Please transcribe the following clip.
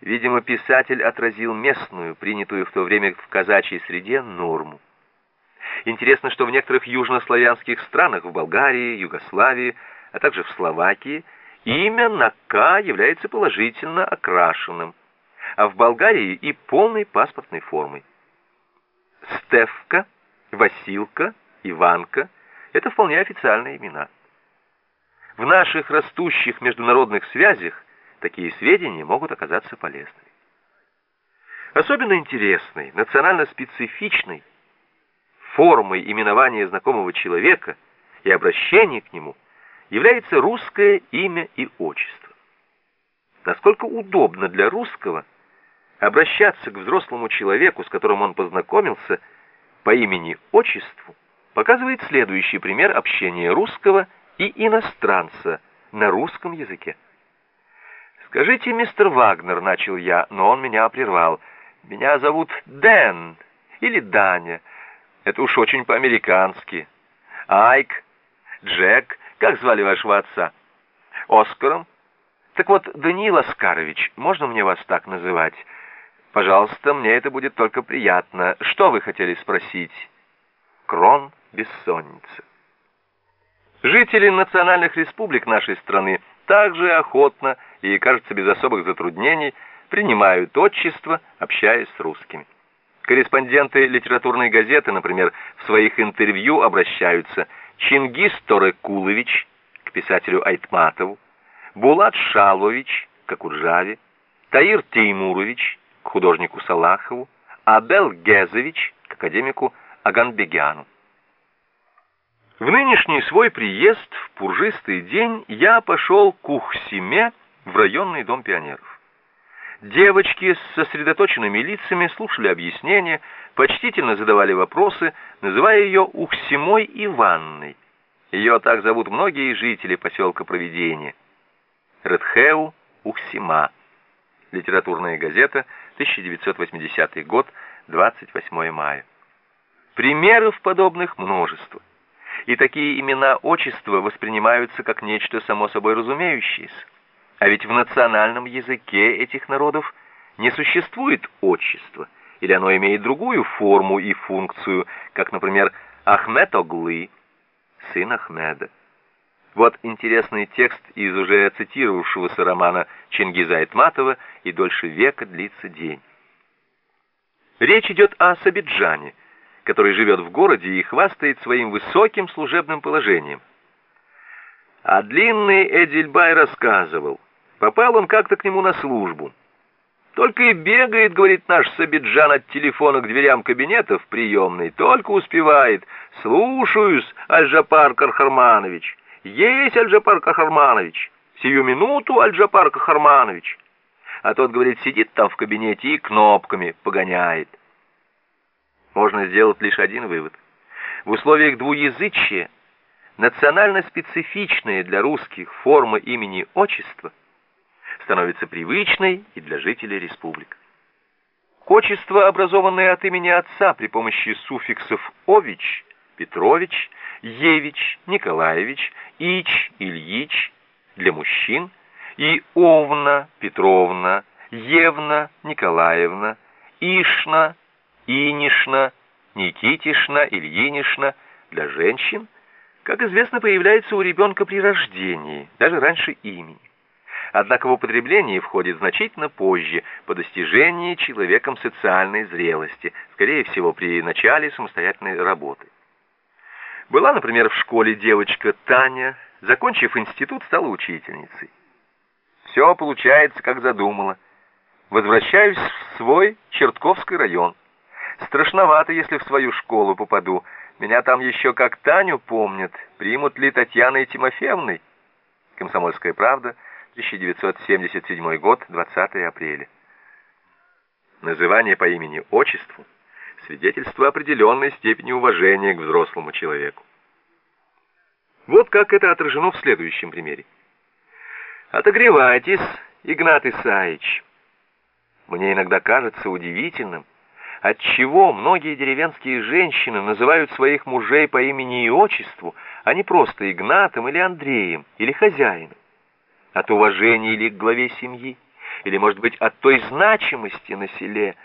Видимо, писатель отразил местную, принятую в то время в казачьей среде, норму. Интересно, что в некоторых южнославянских странах, в Болгарии, Югославии, а также в Словакии, имя на «К» является положительно окрашенным, а в Болгарии и полной паспортной формой. Стефка, Василка, Иванка – это вполне официальные имена. В наших растущих международных связях такие сведения могут оказаться полезными. Особенно интересной, национально-специфичной формой именования знакомого человека и обращения к нему является русское имя и отчество. Насколько удобно для русского обращаться к взрослому человеку, с которым он познакомился, по имени-отчеству, показывает следующий пример общения русского и иностранца на русском языке. «Скажите, мистер Вагнер», — начал я, но он меня прервал. «Меня зовут Дэн или Даня. Это уж очень по-американски. Айк, Джек, как звали вашего отца? Оскаром? Так вот, Даниил Оскарович, можно мне вас так называть?» Пожалуйста, мне это будет только приятно. Что вы хотели спросить? Крон бессонница. Жители национальных республик нашей страны также охотно кажется, без особых затруднений принимают отчество, общаясь с русскими. Корреспонденты литературной газеты, например, в своих интервью обращаются Чингис Торекулович к писателю Айтматову, Булат Шалович к Акуджаве, Таир Теймурович к художнику Салахову, а Бел Гезович к академику Аганбегяну. В нынешний свой приезд в пуржистый день я пошел к Ухсиме в районный дом пионеров. Девочки с сосредоточенными лицами слушали объяснения, почтительно задавали вопросы, называя ее Ухсимой Иванной. Ее так зовут многие жители поселка Провидения. Редхеу Ухсима. Литературная газета, 1980 год, 28 мая. Примеров подобных множество. И такие имена отчества воспринимаются как нечто само собой разумеющееся. А ведь в национальном языке этих народов не существует отчества, или оно имеет другую форму и функцию, как, например, Ахмед Оглы, сын Ахмеда. Вот интересный текст из уже цитировавшегося романа Чингиза Айтматова «И дольше века длится день». Речь идет о Сабиджане, который живет в городе и хвастает своим высоким служебным положением. А длинный Эдильбай рассказывал, попал он как-то к нему на службу. Только и бегает, говорит наш Сабиджан от телефона к дверям кабинета в приемной, только успевает. Слушаюсь, Альжапар Кархарманович. «Есть, Альджапар Кахарманович! Сию минуту, Альджапар Кахарманович!» А тот, говорит, сидит там в кабинете и кнопками погоняет. Можно сделать лишь один вывод. В условиях двуязычия национально специфичная для русских форма имени-отчества становится привычной и для жителей республик. Отчество, образованное от имени отца при помощи суффиксов «ович», «петрович», «евич», «николаевич», «ич», «ильич» для мужчин и «овна», «петровна», «евна», «николаевна», «ишна», «инишна», «никитишна», «ильинишна» для женщин, как известно, появляется у ребенка при рождении, даже раньше имени. Однако в употребление входит значительно позже, по достижении человеком социальной зрелости, скорее всего, при начале самостоятельной работы. Была, например, в школе девочка Таня, закончив институт, стала учительницей. Все получается, как задумала. Возвращаюсь в свой Чертковский район. Страшновато, если в свою школу попаду. Меня там еще как Таню помнят. Примут ли Татьяной Тимофеевной? Комсомольская правда, 1977 год, 20 апреля. Называние по имени-отчеству – свидетельство определенной степени уважения к взрослому человеку. Вот как это отражено в следующем примере. «Отогревайтесь, Игнат Исаич». Мне иногда кажется удивительным, отчего многие деревенские женщины называют своих мужей по имени и отчеству, а не просто Игнатом или Андреем, или хозяином. От уважения или к главе семьи, или, может быть, от той значимости на селе,